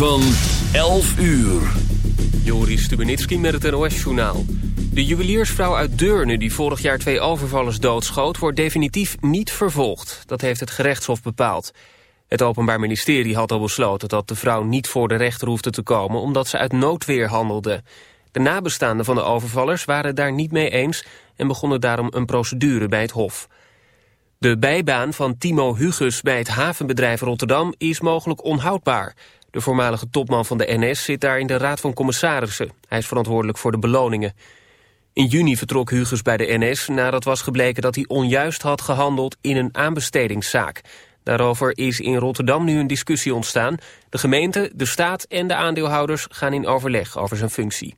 Van 11 uur. Joris Stubenitski met het NOS-journaal. De juweliersvrouw uit Deurne die vorig jaar twee overvallers doodschoot... wordt definitief niet vervolgd. Dat heeft het gerechtshof bepaald. Het Openbaar Ministerie had al besloten dat de vrouw niet voor de rechter hoefde te komen... omdat ze uit noodweer handelde. De nabestaanden van de overvallers waren daar niet mee eens... en begonnen daarom een procedure bij het hof. De bijbaan van Timo Hugus bij het havenbedrijf Rotterdam is mogelijk onhoudbaar... De voormalige topman van de NS zit daar in de Raad van Commissarissen. Hij is verantwoordelijk voor de beloningen. In juni vertrok Huges bij de NS nadat was gebleken dat hij onjuist had gehandeld in een aanbestedingszaak. Daarover is in Rotterdam nu een discussie ontstaan. De gemeente, de staat en de aandeelhouders gaan in overleg over zijn functie.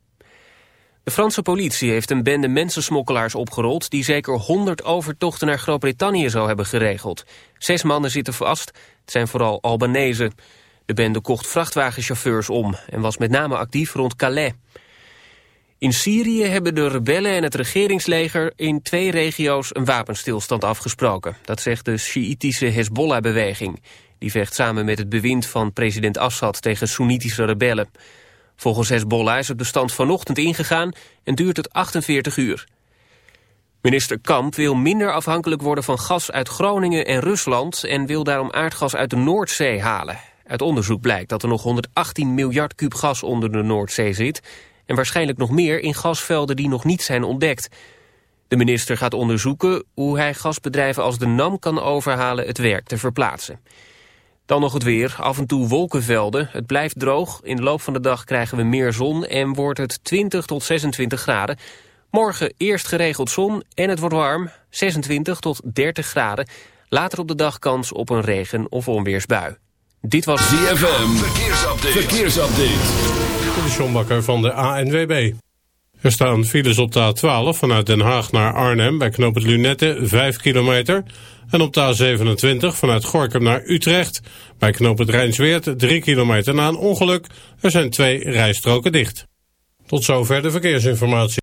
De Franse politie heeft een bende mensensmokkelaars opgerold... die zeker 100 overtochten naar Groot-Brittannië zou hebben geregeld. Zes mannen zitten vast, het zijn vooral Albanese. De bende kocht vrachtwagenchauffeurs om en was met name actief rond Calais. In Syrië hebben de rebellen en het regeringsleger in twee regio's een wapenstilstand afgesproken. Dat zegt de Sjiitische Hezbollah-beweging. Die vecht samen met het bewind van president Assad tegen Soenitische rebellen. Volgens Hezbollah is het bestand vanochtend ingegaan en duurt het 48 uur. Minister Kamp wil minder afhankelijk worden van gas uit Groningen en Rusland... en wil daarom aardgas uit de Noordzee halen. Uit onderzoek blijkt dat er nog 118 miljard kub gas onder de Noordzee zit... en waarschijnlijk nog meer in gasvelden die nog niet zijn ontdekt. De minister gaat onderzoeken hoe hij gasbedrijven als de NAM kan overhalen het werk te verplaatsen. Dan nog het weer, af en toe wolkenvelden. Het blijft droog, in de loop van de dag krijgen we meer zon... en wordt het 20 tot 26 graden. Morgen eerst geregeld zon en het wordt warm, 26 tot 30 graden. Later op de dag kans op een regen- of onweersbui. Dit was ZFM. Verkeersupdate. Verkeersupdate. De Sjombakker van de ANWB. Er staan files op de A12 vanuit Den Haag naar Arnhem bij knoop het Lunette 5 kilometer. En op de A27 vanuit Gorkum naar Utrecht bij knoop het Rijnsweert 3 kilometer na een ongeluk. Er zijn twee rijstroken dicht. Tot zover de verkeersinformatie.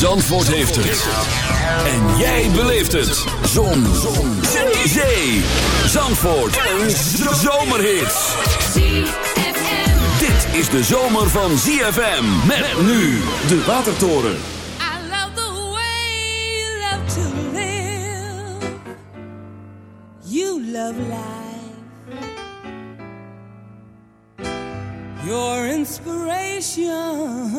Zandvoort heeft het. En jij beleeft het. Zon. Zon. Zee. Zandvoort. Een zomerhit. Dit is de zomer van ZFM. Met nu de Watertoren. I love the way you love to live. You love life. Your inspiration.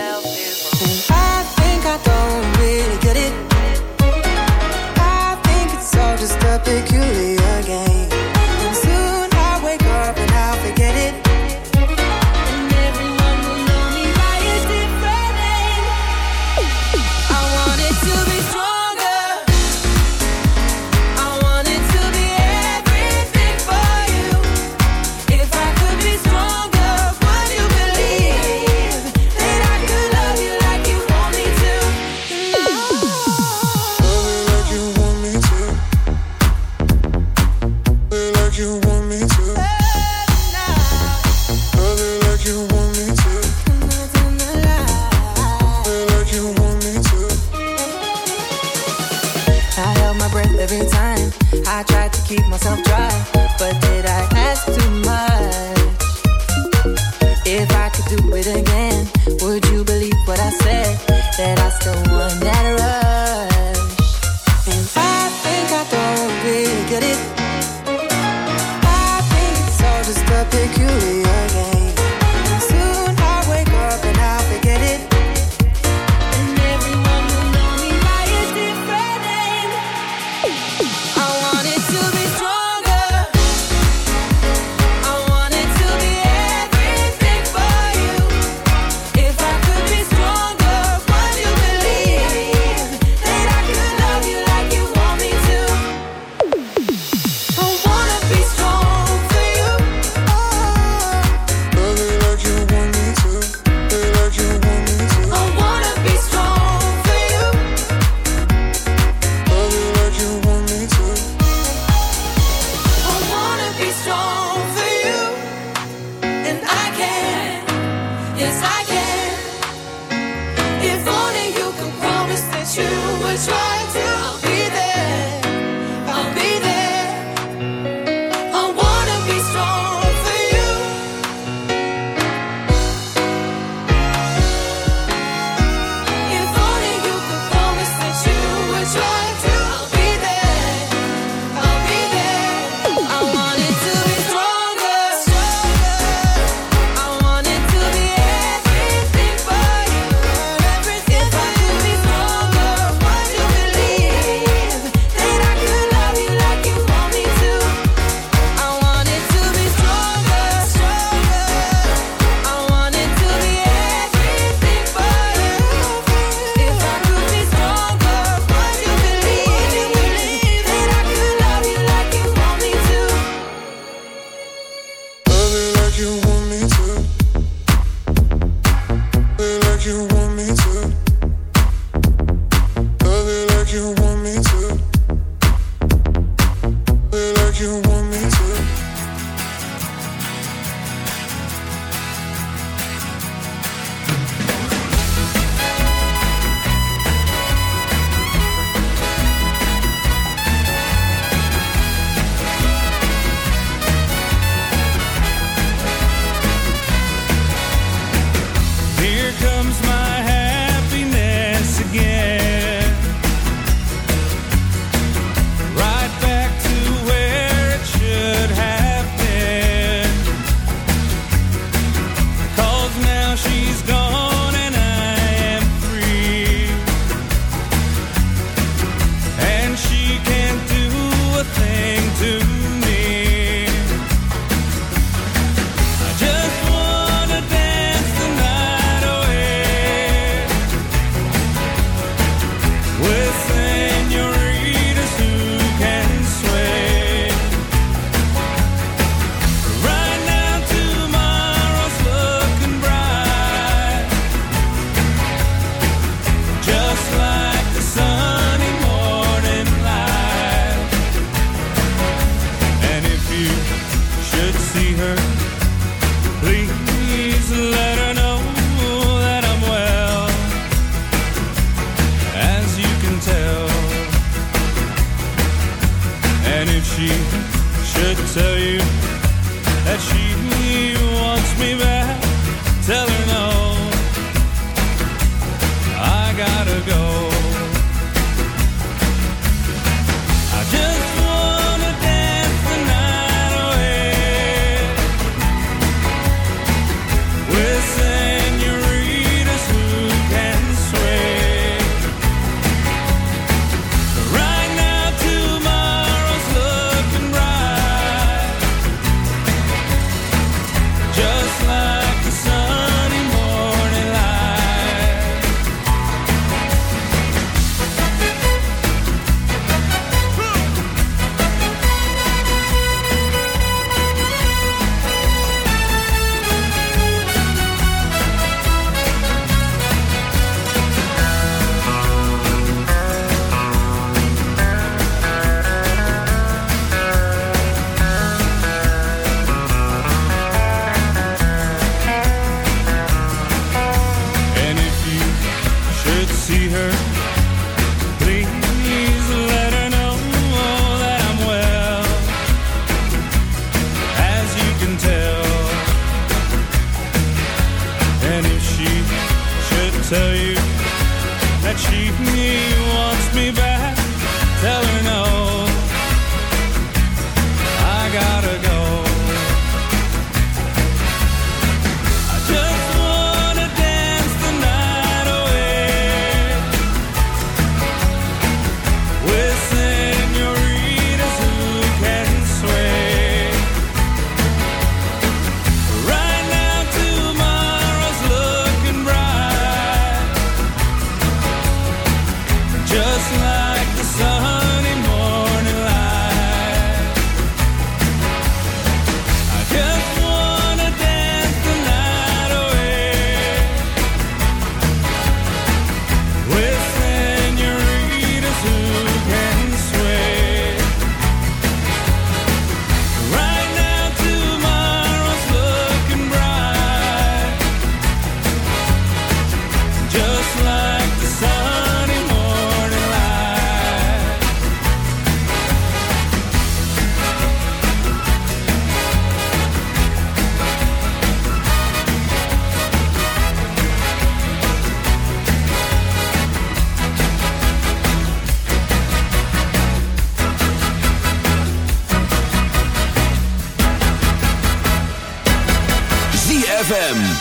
comigo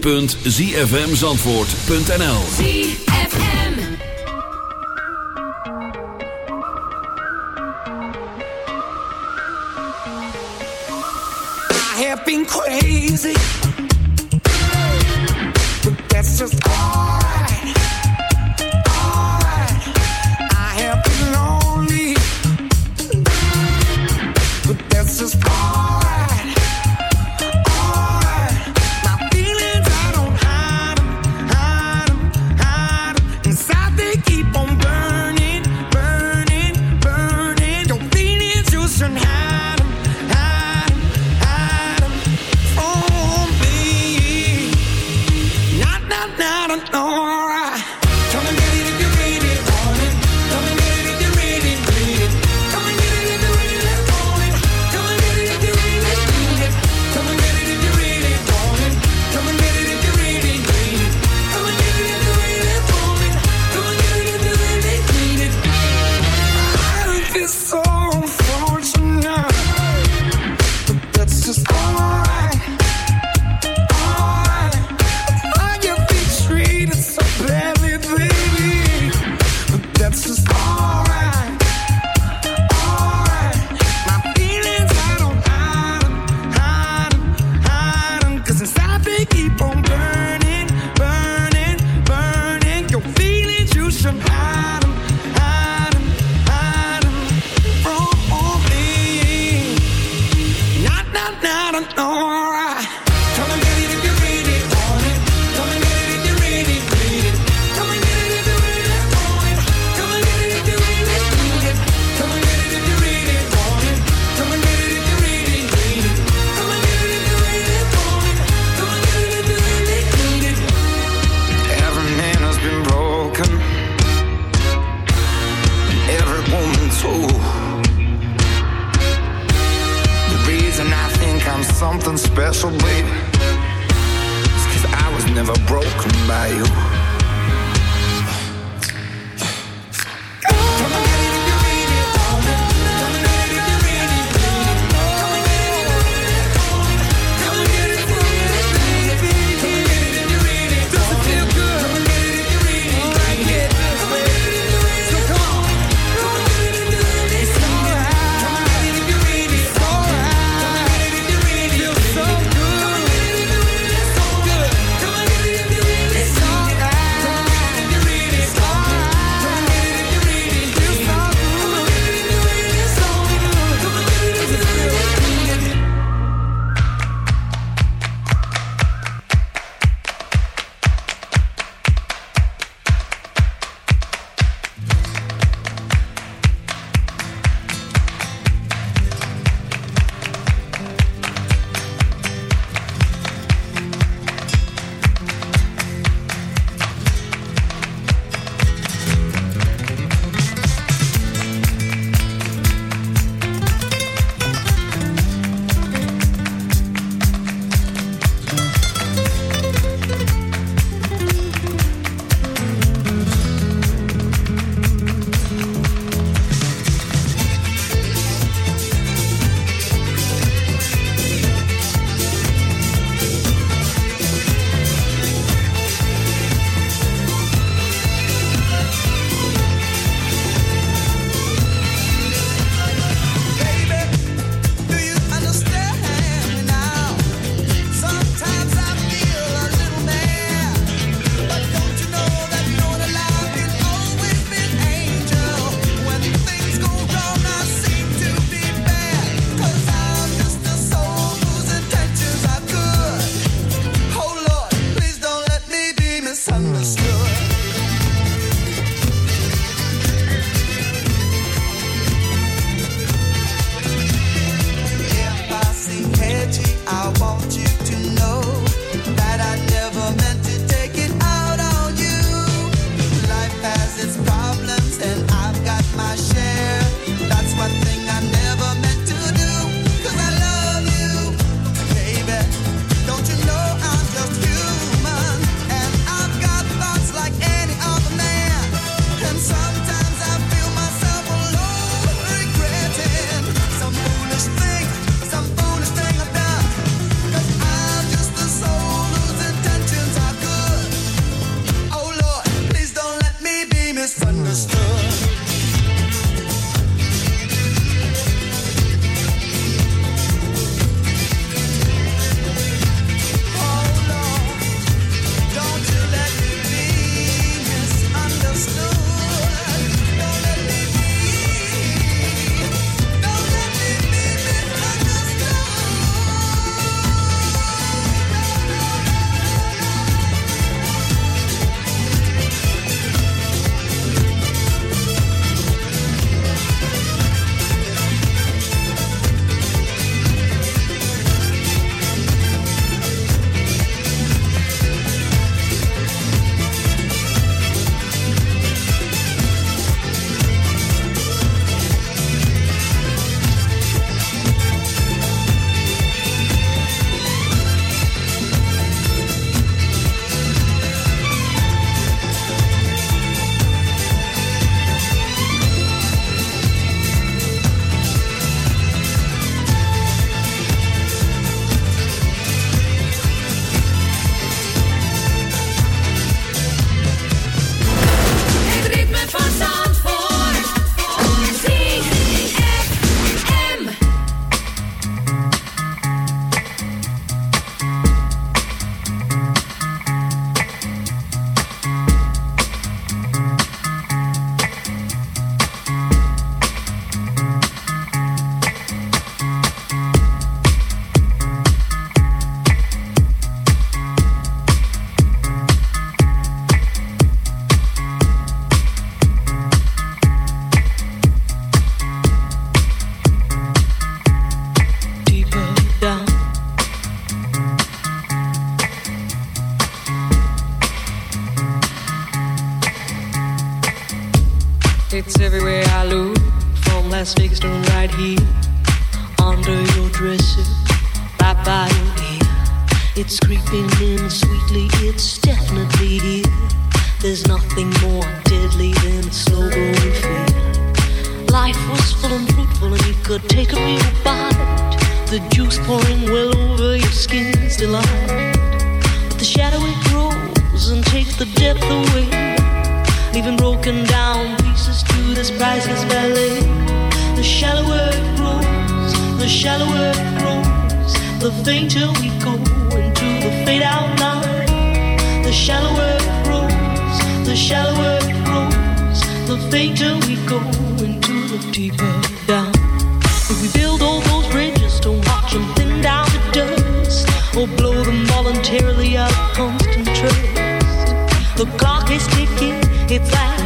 www.zfmzandvoort.nl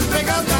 siempre.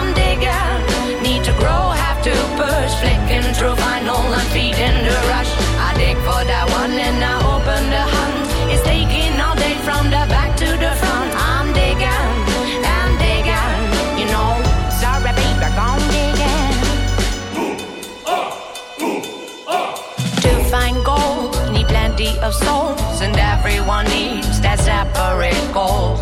Flicking through vinyl and feeding the rush. I dig for that one and I open the hunt. It's taking all day from the back to the front. I'm digging, I'm digging, you know. Sorry, baby, gone digging. To find gold, need plenty of souls, and everyone needs that separate goal.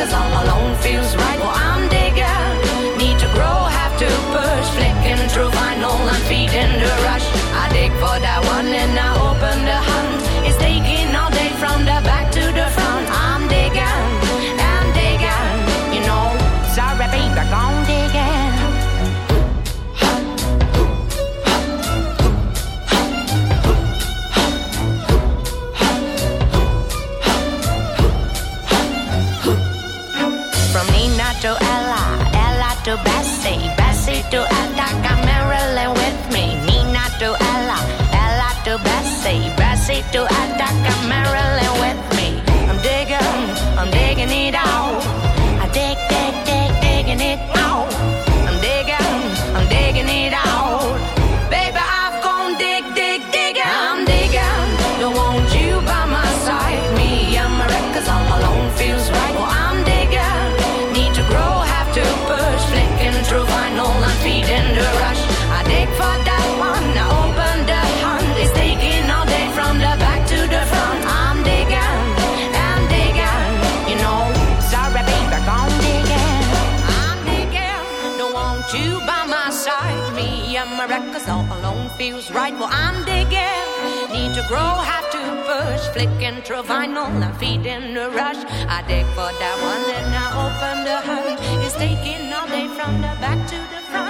cause I'm to right. Well, I'm digging, need to grow, have to push. Flicking through vinyl and feeding the rush. I dig for that one and I open the hunt. It's taking all day from the back to the front.